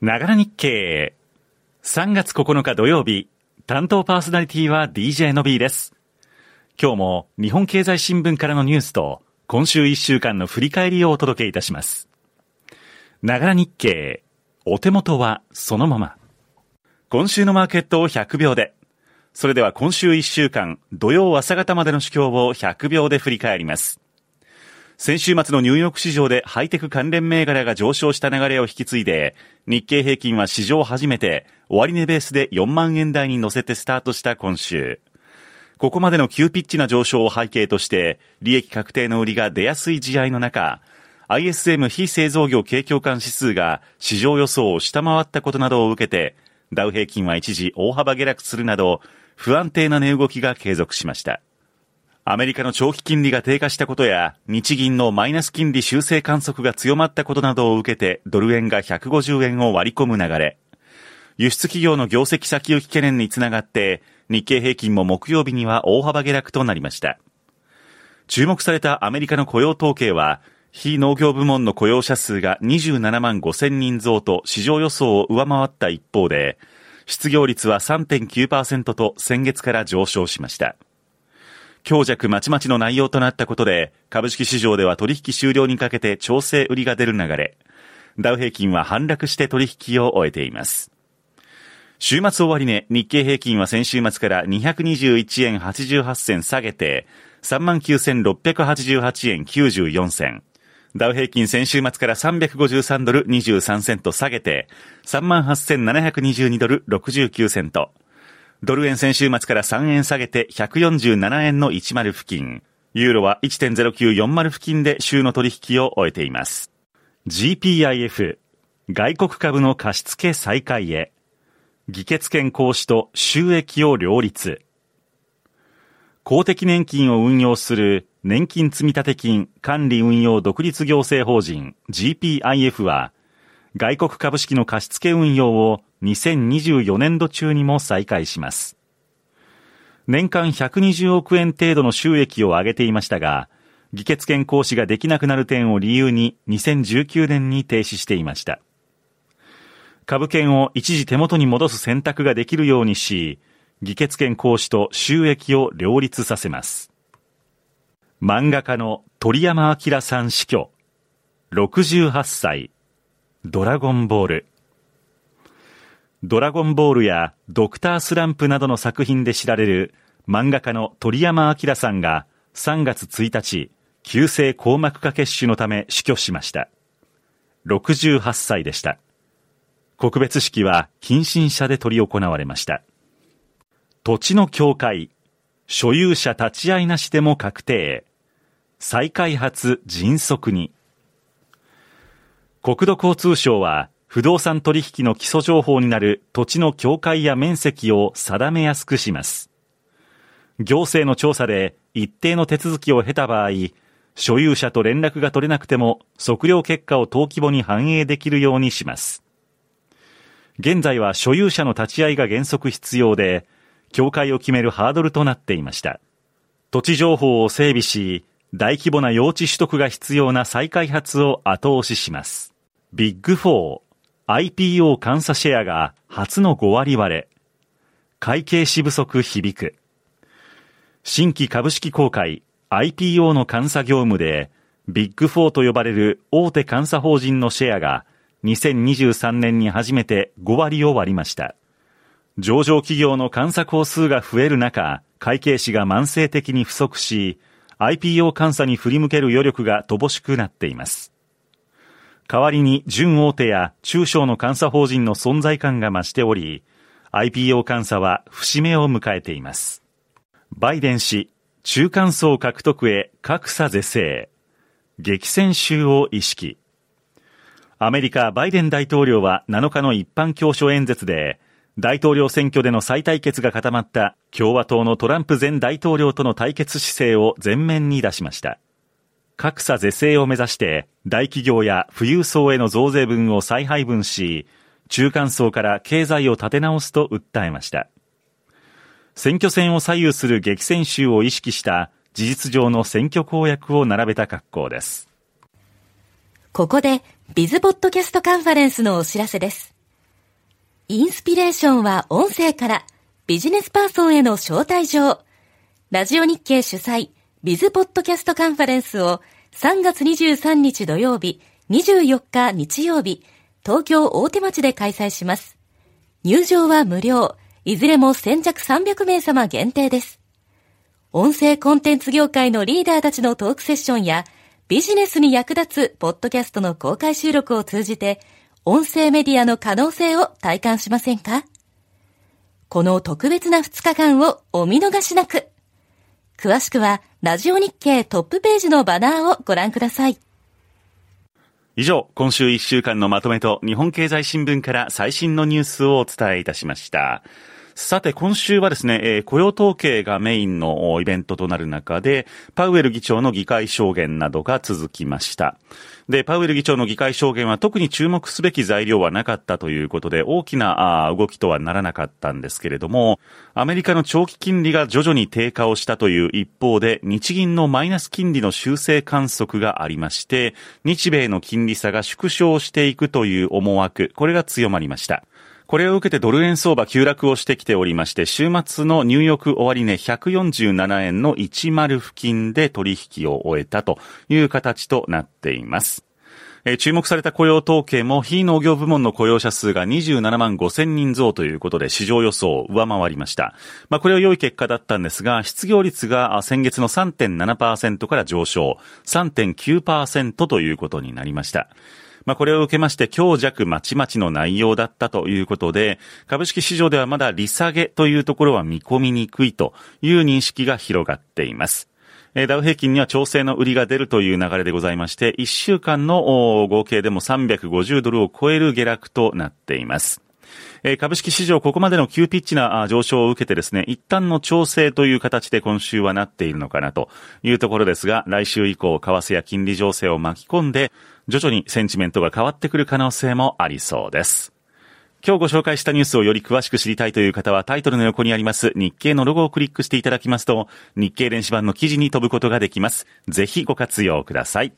ながら日経。3月9日土曜日、担当パーソナリティは DJ の B です。今日も日本経済新聞からのニュースと、今週1週間の振り返りをお届けいたします。ながら日経。お手元はそのまま。今週のマーケットを100秒で。それでは今週1週間、土曜朝方までの主況を100秒で振り返ります。先週末のニューヨーク市場でハイテク関連銘柄が上昇した流れを引き継いで、日経平均は史上初めて終値ベースで4万円台に乗せてスタートした今週。ここまでの急ピッチな上昇を背景として、利益確定の売りが出やすい試合の中、ISM 非製造業景況感指数が市場予想を下回ったことなどを受けて、ダウ平均は一時大幅下落するなど、不安定な値動きが継続しました。アメリカの長期金利が低下したことや、日銀のマイナス金利修正観測が強まったことなどを受けて、ドル円が150円を割り込む流れ。輸出企業の業績先行き懸念につながって、日経平均も木曜日には大幅下落となりました。注目されたアメリカの雇用統計は、非農業部門の雇用者数が27万5千人増と市場予想を上回った一方で、失業率は3.9%と先月から上昇しました。強弱まちまちの内容となったことで、株式市場では取引終了にかけて調整売りが出る流れ、ダウ平均は反落して取引を終えています。週末終値、日経平均は先週末から221円88銭下げて、39,688円94銭。ダウ平均先週末から353ドル23セント下げて、38,722ドル69セント。ドル円先週末から3円下げて147円の10付近。ユーロは1.0940付近で週の取引を終えています。GPIF、外国株の貸付再開へ。議決権行使と収益を両立。公的年金を運用する年金積立金管理運用独立行政法人 GPIF は、外国株式の貸付運用を2024年度中にも再開します。年間120億円程度の収益を上げていましたが、議決権行使ができなくなる点を理由に2019年に停止していました。株券を一時手元に戻す選択ができるようにし、議決権行使と収益を両立させます。漫画家の鳥山明さん死去。68歳。ドラゴンボール。ドラゴンボールやドクタースランプなどの作品で知られる漫画家の鳥山明さんが3月1日、急性硬膜下血腫のため死去しました。68歳でした。告別式は近親者で執り行われました。土地の境界、所有者立ち会いなしでも確定。再開発迅速に。国土交通省は不動産取引の基礎情報になる土地の境界や面積を定めやすくします。行政の調査で一定の手続きを経た場合、所有者と連絡が取れなくても測量結果を登記簿に反映できるようにします。現在は所有者の立ち会いが原則必要で、境界を決めるハードルとなっていました。土地情報を整備し、大規模な用地取得が必要な再開発を後押しします。ビッグフォー IPO 監査シェアが初の5割割れ。会計士不足響く。新規株式公開 IPO の監査業務でビッグフォーと呼ばれる大手監査法人のシェアが2023年に初めて5割を割りました。上場企業の監査工数が増える中、会計士が慢性的に不足し、IPO 監査に振り向ける余力が乏しくなっています。代わりに準大手や中小の監査法人の存在感が増しており、IPO 監査は節目を迎えています。バイデン氏、中間層獲得へ格差是正。激戦州を意識。アメリカ、バイデン大統領は7日の一般教書演説で、大統領選挙での再対決が固まった共和党のトランプ前大統領との対決姿勢を前面に出しました。格差是正を目指して大企業や富裕層への増税分を再配分し、中間層から経済を立て直すと訴えました。選挙戦を左右する激戦州を意識した事実上の選挙公約を並べた格好です。ここで、ビズポッドキャストカンファレンスのお知らせです。インスピレーションは音声からビジネスパーソンへの招待状。ラジオ日経主催ビズポッドキャストカンファレンスを3月23日土曜日、24日日曜日、東京大手町で開催します。入場は無料。いずれも先着300名様限定です。音声コンテンツ業界のリーダーたちのトークセッションやビジネスに役立つポッドキャストの公開収録を通じて音声メディアの可能性を体感しませんか？この特別な2日間をお見逃しなく。詳しくはラジオ日経トップページのバナーをご覧ください。以上、今週1週間のまとめと日本経済新聞から最新のニュースをお伝えいたしました。さて、今週はですね、えー、雇用統計がメインのイベントとなる中で、パウエル議長の議会証言などが続きました。で、パウエル議長の議会証言は特に注目すべき材料はなかったということで、大きな動きとはならなかったんですけれども、アメリカの長期金利が徐々に低下をしたという一方で、日銀のマイナス金利の修正観測がありまして、日米の金利差が縮小していくという思惑、これが強まりました。これを受けてドル円相場急落をしてきておりまして、週末のニューヨーク終値147円の10付近で取引を終えたという形となっています。注目された雇用統計も非農業部門の雇用者数が27万5千人増ということで市場予想を上回りました。まあ、これは良い結果だったんですが、失業率が先月の3.7%から上昇、3.9%ということになりました。まあ、これを受けまして強弱まちまちの内容だったということで、株式市場ではまだ利下げというところは見込みにくいという認識が広がっています。ダウ平均には調整の売りが出るという流れでございまして、1週間の合計でも350ドルを超える下落となっています。株式市場ここまでの急ピッチな上昇を受けてですね、一旦の調整という形で今週はなっているのかなというところですが、来週以降、為替や金利情勢を巻き込んで、徐々にセンチメントが変わってくる可能性もありそうです。今日ご紹介したニュースをより詳しく知りたいという方はタイトルの横にあります日経のロゴをクリックしていただきますと日経電子版の記事に飛ぶことができます。ぜひご活用ください。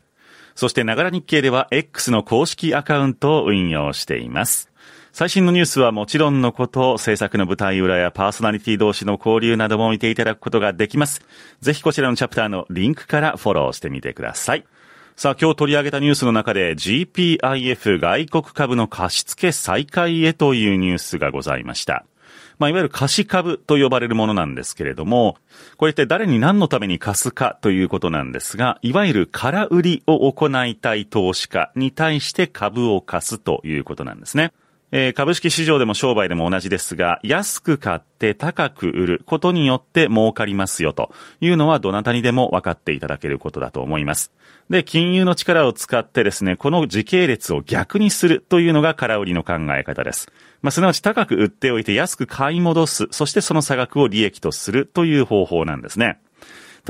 そしてながら日経では X の公式アカウントを運用しています。最新のニュースはもちろんのこと、制作の舞台裏やパーソナリティ同士の交流なども見ていただくことができます。ぜひこちらのチャプターのリンクからフォローしてみてください。さあ、今日取り上げたニュースの中で GPIF 外国株の貸付再開へというニュースがございました。まあ、いわゆる貸し株と呼ばれるものなんですけれども、これって誰に何のために貸すかということなんですが、いわゆる空売りを行いたい投資家に対して株を貸すということなんですね。えー、株式市場でも商売でも同じですが、安く買って高く売ることによって儲かりますよというのはどなたにでも分かっていただけることだと思います。で、金融の力を使ってですね、この時系列を逆にするというのが空売りの考え方です。まあ、すなわち高く売っておいて安く買い戻す、そしてその差額を利益とするという方法なんですね。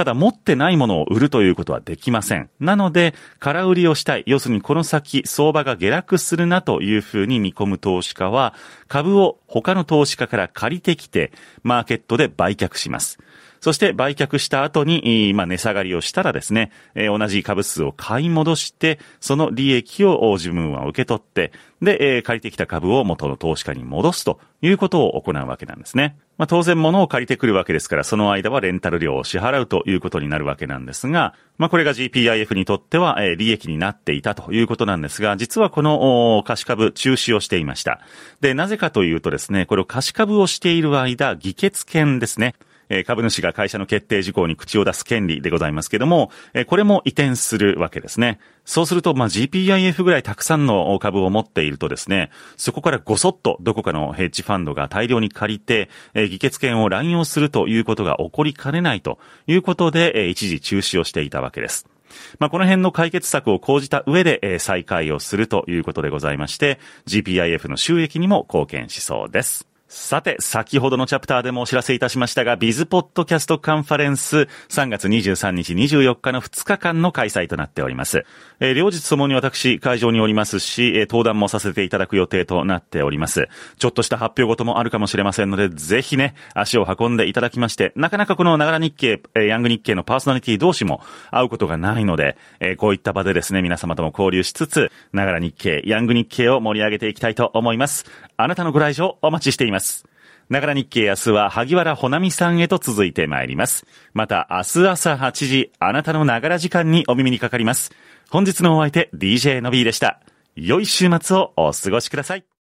ただ持ってないものを売るということはできません。なので、空売りをしたい。要するにこの先、相場が下落するなというふうに見込む投資家は、株を他の投資家から借りてきて、マーケットで売却します。そして売却した後に、まあ、値下がりをしたらですね、同じ株数を買い戻して、その利益を自分は受け取って、で、借りてきた株を元の投資家に戻すということを行うわけなんですね。まあ、当然物を借りてくるわけですから、その間はレンタル料を支払うということになるわけなんですが、まあ、これが GPIF にとっては、利益になっていたということなんですが、実はこの貸し株中止をしていました。で、なぜかというとですね、これを貸し株をしている間、議決権ですね。え株主が会社の決定事項に口を出す権利でございますけども、えこれも移転するわけですね。そうすると、まあ、GPIF ぐらいたくさんの株を持っているとですね、そこからごそっとどこかのヘッジファンドが大量に借りて、え議決権を乱用するということが起こりかねないということで、え一時中止をしていたわけです。まあ、この辺の解決策を講じた上で、え再開をするということでございまして、GPIF の収益にも貢献しそうです。さて、先ほどのチャプターでもお知らせいたしましたが、ビズポッドキャストカンファレンス3月23日24日の2日間の開催となっております。えー、両日ともに私、会場におりますし、えー、登壇もさせていただく予定となっております。ちょっとした発表ごともあるかもしれませんので、ぜひね、足を運んでいただきまして、なかなかこのながら日経、えー、ヤング日経のパーソナリティ同士も会うことがないので、えー、こういった場でですね、皆様とも交流しつつ、ながら日経、ヤング日経を盛り上げていきたいと思います。あなたのご来場お待ちしています。ながら日経明日は萩原ほなみさんへと続いてまいります。また明日朝8時、あなたのながら時間にお耳にかかります。本日のお相手、DJ の B でした。良い週末をお過ごしください。